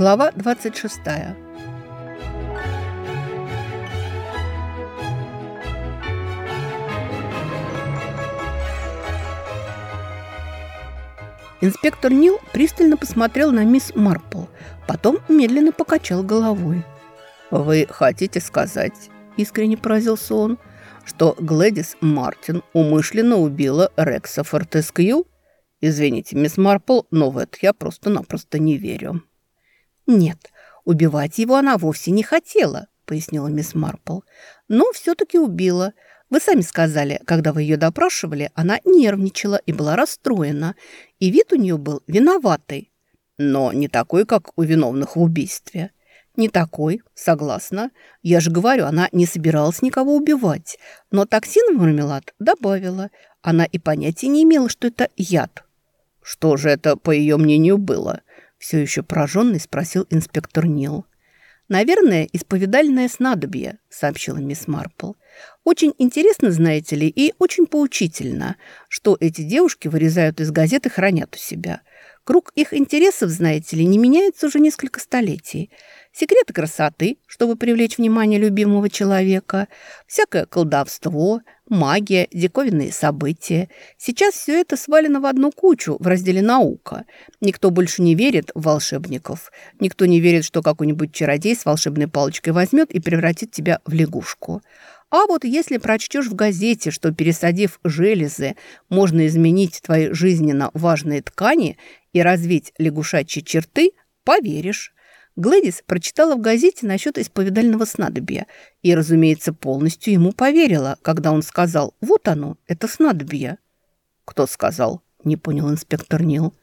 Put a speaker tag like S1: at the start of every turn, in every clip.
S1: Глава 26. Инспектор Нил пристально посмотрел на мисс Марпл, потом медленно покачал головой. «Вы хотите сказать, — искренне поразился он, — что Глэдис Мартин умышленно убила Рекса Фортескью? Извините, мисс Марпл, но в это я просто-напросто не верю». «Нет, убивать его она вовсе не хотела», — пояснила мисс Марпл. «Но все-таки убила. Вы сами сказали, когда вы ее допрашивали, она нервничала и была расстроена, и вид у нее был виноватый. Но не такой, как у виновных в убийстве». «Не такой, согласна. Я же говорю, она не собиралась никого убивать. Но токсин в мармелад добавила. Она и понятия не имела, что это яд». «Что же это, по ее мнению, было?» Все еще пораженный спросил инспектор Нил. «Наверное, исповедальное снадобье», — сообщила мисс Марпл. «Очень интересно, знаете ли, и очень поучительно, что эти девушки вырезают из газет и хранят у себя. Круг их интересов, знаете ли, не меняется уже несколько столетий. Секреты красоты, чтобы привлечь внимание любимого человека, всякое колдовство, магия, диковинные события. Сейчас все это свалено в одну кучу в разделе «Наука». Никто больше не верит в волшебников. Никто не верит, что какой-нибудь чародей с волшебной палочкой возьмет и превратит тебя в лягушку. А вот если прочтешь в газете, что пересадив железы, можно изменить твои жизненно важные ткани и развить лягушачьи черты, поверишь. Глэдис прочитала в газете насчет исповедального снадобья и, разумеется, полностью ему поверила, когда он сказал «Вот оно, это снадобье». «Кто сказал?» – не понял инспектор Нил.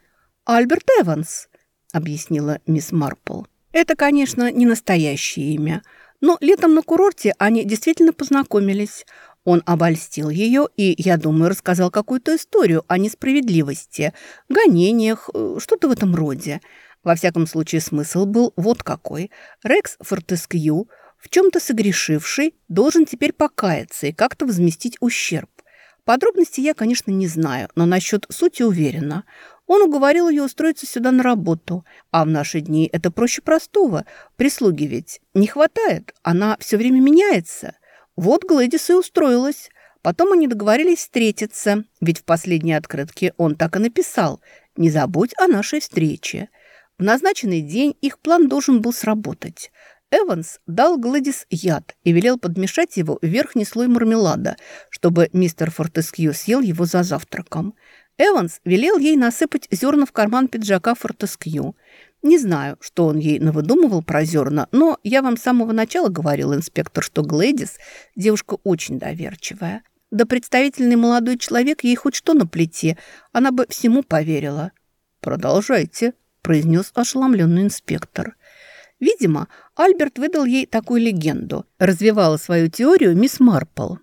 S1: «Альберт Эванс», – объяснила мисс Марпл. «Это, конечно, не настоящее имя, но летом на курорте они действительно познакомились. Он обольстил ее и, я думаю, рассказал какую-то историю о несправедливости, гонениях, э, что-то в этом роде. Во всяком случае, смысл был вот какой. Рекс Фортескью, в чем-то согрешивший, должен теперь покаяться и как-то возместить ущерб. Подробности я, конечно, не знаю, но насчет сути уверена. Он уговорил ее устроиться сюда на работу. А в наши дни это проще простого. Прислуги ведь не хватает, она все время меняется. Вот Глэдис и устроилась. Потом они договорились встретиться, ведь в последней открытке он так и написал «Не забудь о нашей встрече». В назначенный день их план должен был сработать. Эванс дал Гладис яд и велел подмешать его в верхний слой мармелада, чтобы мистер Фортескью съел его за завтраком. Эванс велел ей насыпать зерна в карман пиджака Фортескью. Не знаю, что он ей навыдумывал про зерна, но я вам с самого начала говорил, инспектор, что Глэдис девушка очень доверчивая. Да представительный молодой человек ей хоть что на плите, она бы всему поверила. «Продолжайте», произнес ошеломленный инспектор. Видимо, Альберт выдал ей такую легенду. Развивала свою теорию мисс Марпл.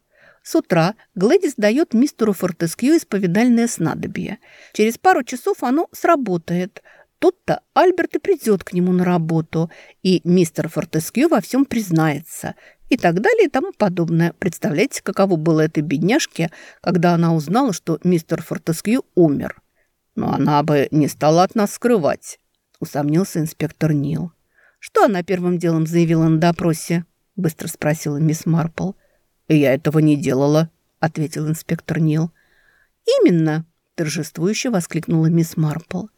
S1: С утра Глэдис дает мистеру Фортескью исповедальное снадобье. Через пару часов оно сработает. Тут-то Альберт и придет к нему на работу, и мистер Фортескью во всем признается. И так далее и тому подобное. Представляете, каково было этой бедняжке, когда она узнала, что мистер Фортескью умер. «Но она бы не стала от нас скрывать», — усомнился инспектор Нил. «Что она первым делом заявила на допросе?» — быстро спросила мисс Марпл. «Я этого не делала», — ответил инспектор Нил. «Именно», — торжествующе воскликнула мисс Марпл.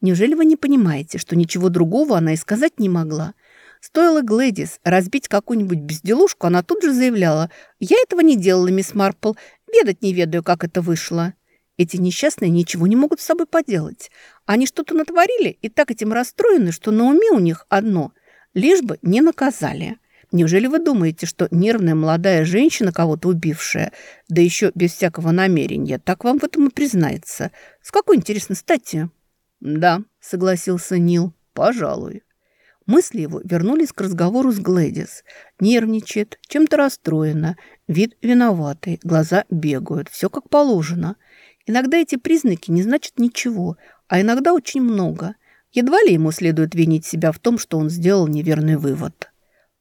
S1: «Неужели вы не понимаете, что ничего другого она и сказать не могла?» Стоило Глэдис разбить какую-нибудь безделушку, она тут же заявляла, «Я этого не делала, мисс Марпл, ведать не ведаю, как это вышло». Эти несчастные ничего не могут с собой поделать. Они что-то натворили и так этим расстроены, что на уме у них одно – лишь бы не наказали. Неужели вы думаете, что нервная молодая женщина, кого-то убившая, да еще без всякого намерения, так вам в этом и признается? С какой, интересной стати? «Да», — согласился Нил, — «пожалуй». Мысли его вернулись к разговору с Глэдис. Нервничает, чем-то расстроена, вид виноватый, глаза бегают, все как положено. Иногда эти признаки не значат ничего, а иногда очень много. Едва ли ему следует винить себя в том, что он сделал неверный вывод.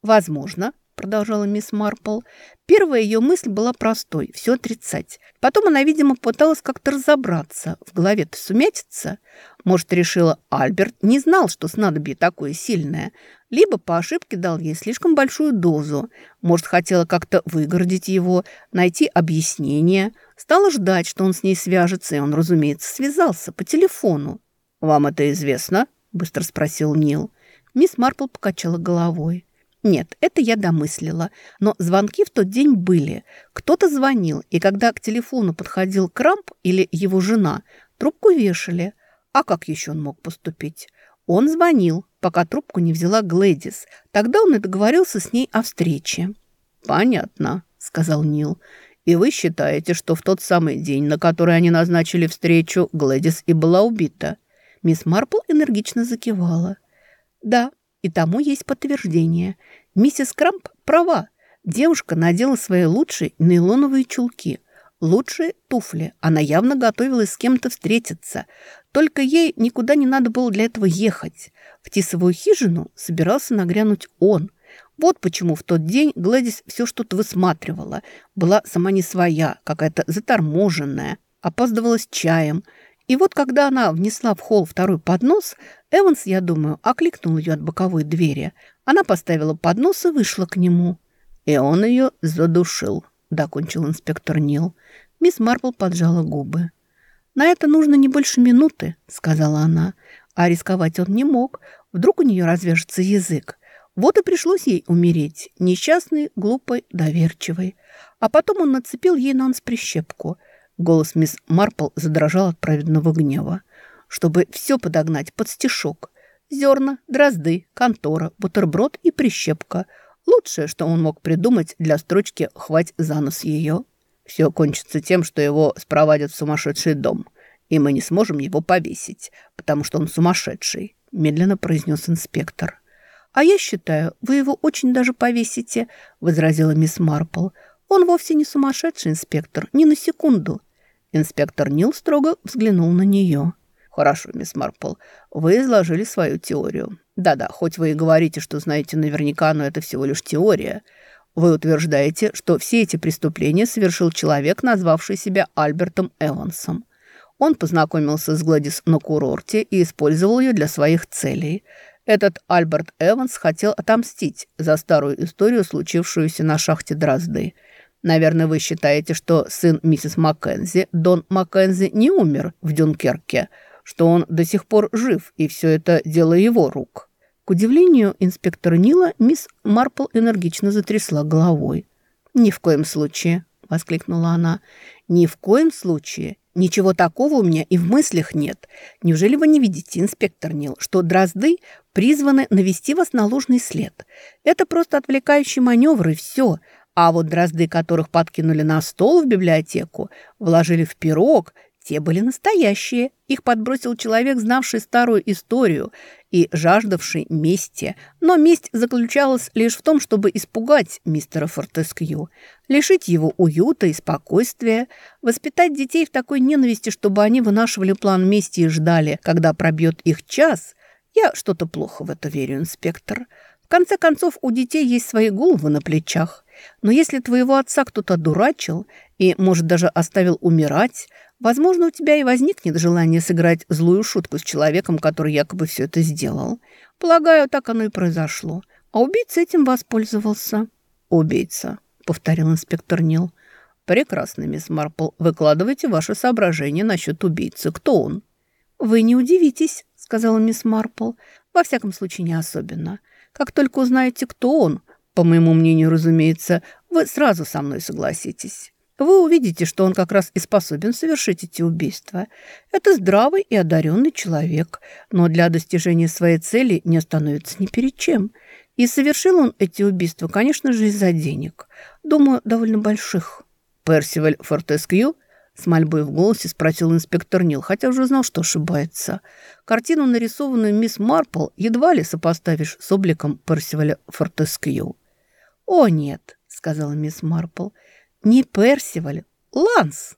S1: Возможно, продолжала мисс Марпл. Первая ее мысль была простой – все отрицать. Потом она, видимо, пыталась как-то разобраться. В голове-то сумятится. Может, решила, Альберт не знал, что снадобье такое сильное. Либо по ошибке дал ей слишком большую дозу. Может, хотела как-то выгородить его, найти объяснение. Стала ждать, что он с ней свяжется, и он, разумеется, связался по телефону. «Вам это известно?» – быстро спросил Нил. Мисс Марпл покачала головой. Нет, это я домыслила. Но звонки в тот день были. Кто-то звонил, и когда к телефону подходил Крамп или его жена, трубку вешали. А как еще он мог поступить? Он звонил, пока трубку не взяла Глэдис. Тогда он и договорился с ней о встрече. «Понятно», — сказал Нил. «И вы считаете, что в тот самый день, на который они назначили встречу, Глэдис и была убита?» Мисс Марпл энергично закивала. «Да, и тому есть подтверждение. Миссис Крамп права. Девушка надела свои лучшие нейлоновые чулки. Лучшие туфли. Она явно готовилась с кем-то встретиться. Только ей никуда не надо было для этого ехать. В тисовую хижину собирался нагрянуть он. Вот почему в тот день Гладис все что-то высматривала. Была сама не своя, какая-то заторможенная. Опаздывала с чаем – и вот когда она внесла в холл второй поднос, Эванс, я думаю, окликнул ее от боковой двери. Она поставила поднос и вышла к нему. И он ее задушил, докончил инспектор Нил. Мисс Марпл поджала губы. «На это нужно не больше минуты», — сказала она. А рисковать он не мог. Вдруг у нее развяжется язык. Вот и пришлось ей умереть, несчастной, глупой, доверчивой. А потом он нацепил ей на нос прищепку — Голос мисс Марпл задрожал от праведного гнева. Чтобы все подогнать под стишок. Зерна, дрозды, контора, бутерброд и прищепка. Лучшее, что он мог придумать для строчки «Хвать за нос ее». Все кончится тем, что его спровадят в сумасшедший дом, и мы не сможем его повесить, потому что он сумасшедший», – медленно произнес инспектор. «А я считаю, вы его очень даже повесите», – возразила мисс Марпл. «Он вовсе не сумасшедший инспектор, ни на секунду. Инспектор Нил строго взглянул на нее. «Хорошо, мисс Марпл, вы изложили свою теорию. Да-да, хоть вы и говорите, что знаете наверняка, но это всего лишь теория. Вы утверждаете, что все эти преступления совершил человек, назвавший себя Альбертом Эвансом. Он познакомился с Гладис на курорте и использовал ее для своих целей. Этот Альберт Эванс хотел отомстить за старую историю, случившуюся на шахте Дрозды – Наверное, вы считаете, что сын миссис Маккензи, Дон Маккензи, не умер в Дюнкерке, что он до сих пор жив, и все это дело его рук». К удивлению инспектора Нила, мисс Марпл энергично затрясла головой. «Ни в коем случае», — воскликнула она. «Ни в коем случае. Ничего такого у меня и в мыслях нет. Неужели вы не видите, инспектор Нил, что дрозды призваны навести вас на ложный след? Это просто отвлекающий маневр, и все. А вот дрозды, которых подкинули на стол в библиотеку, вложили в пирог, те были настоящие. Их подбросил человек, знавший старую историю и жаждавший мести. Но месть заключалась лишь в том, чтобы испугать мистера Фортескью, лишить его уюта и спокойствия, воспитать детей в такой ненависти, чтобы они вынашивали план мести и ждали, когда пробьет их час. Я что-то плохо в это верю, инспектор. В конце концов, у детей есть свои головы на плечах. Но если твоего отца кто-то дурачил и, может, даже оставил умирать, возможно, у тебя и возникнет желание сыграть злую шутку с человеком, который якобы все это сделал. Полагаю, так оно и произошло. А убийца этим воспользовался. «Убийца», — повторил инспектор Нил. «Прекрасно, мисс Марпл. Выкладывайте ваши соображения насчет убийцы. Кто он?» «Вы не удивитесь», — сказала мисс Марпл. «Во всяком случае, не особенно. Как только узнаете, кто он, по моему мнению, разумеется, вы сразу со мной согласитесь. Вы увидите, что он как раз и способен совершить эти убийства. Это здравый и одаренный человек, но для достижения своей цели не остановится ни перед чем. И совершил он эти убийства, конечно же, из-за денег. Думаю, довольно больших. Персиваль Фортескью с мольбой в голосе спросил инспектор Нил, хотя уже знал, что ошибается. Картину, нарисованную мисс Марпл, едва ли сопоставишь с обликом Персиваля Фортескью. «О, нет», — сказала мисс Марпл, — «не Персиваль, Ланс».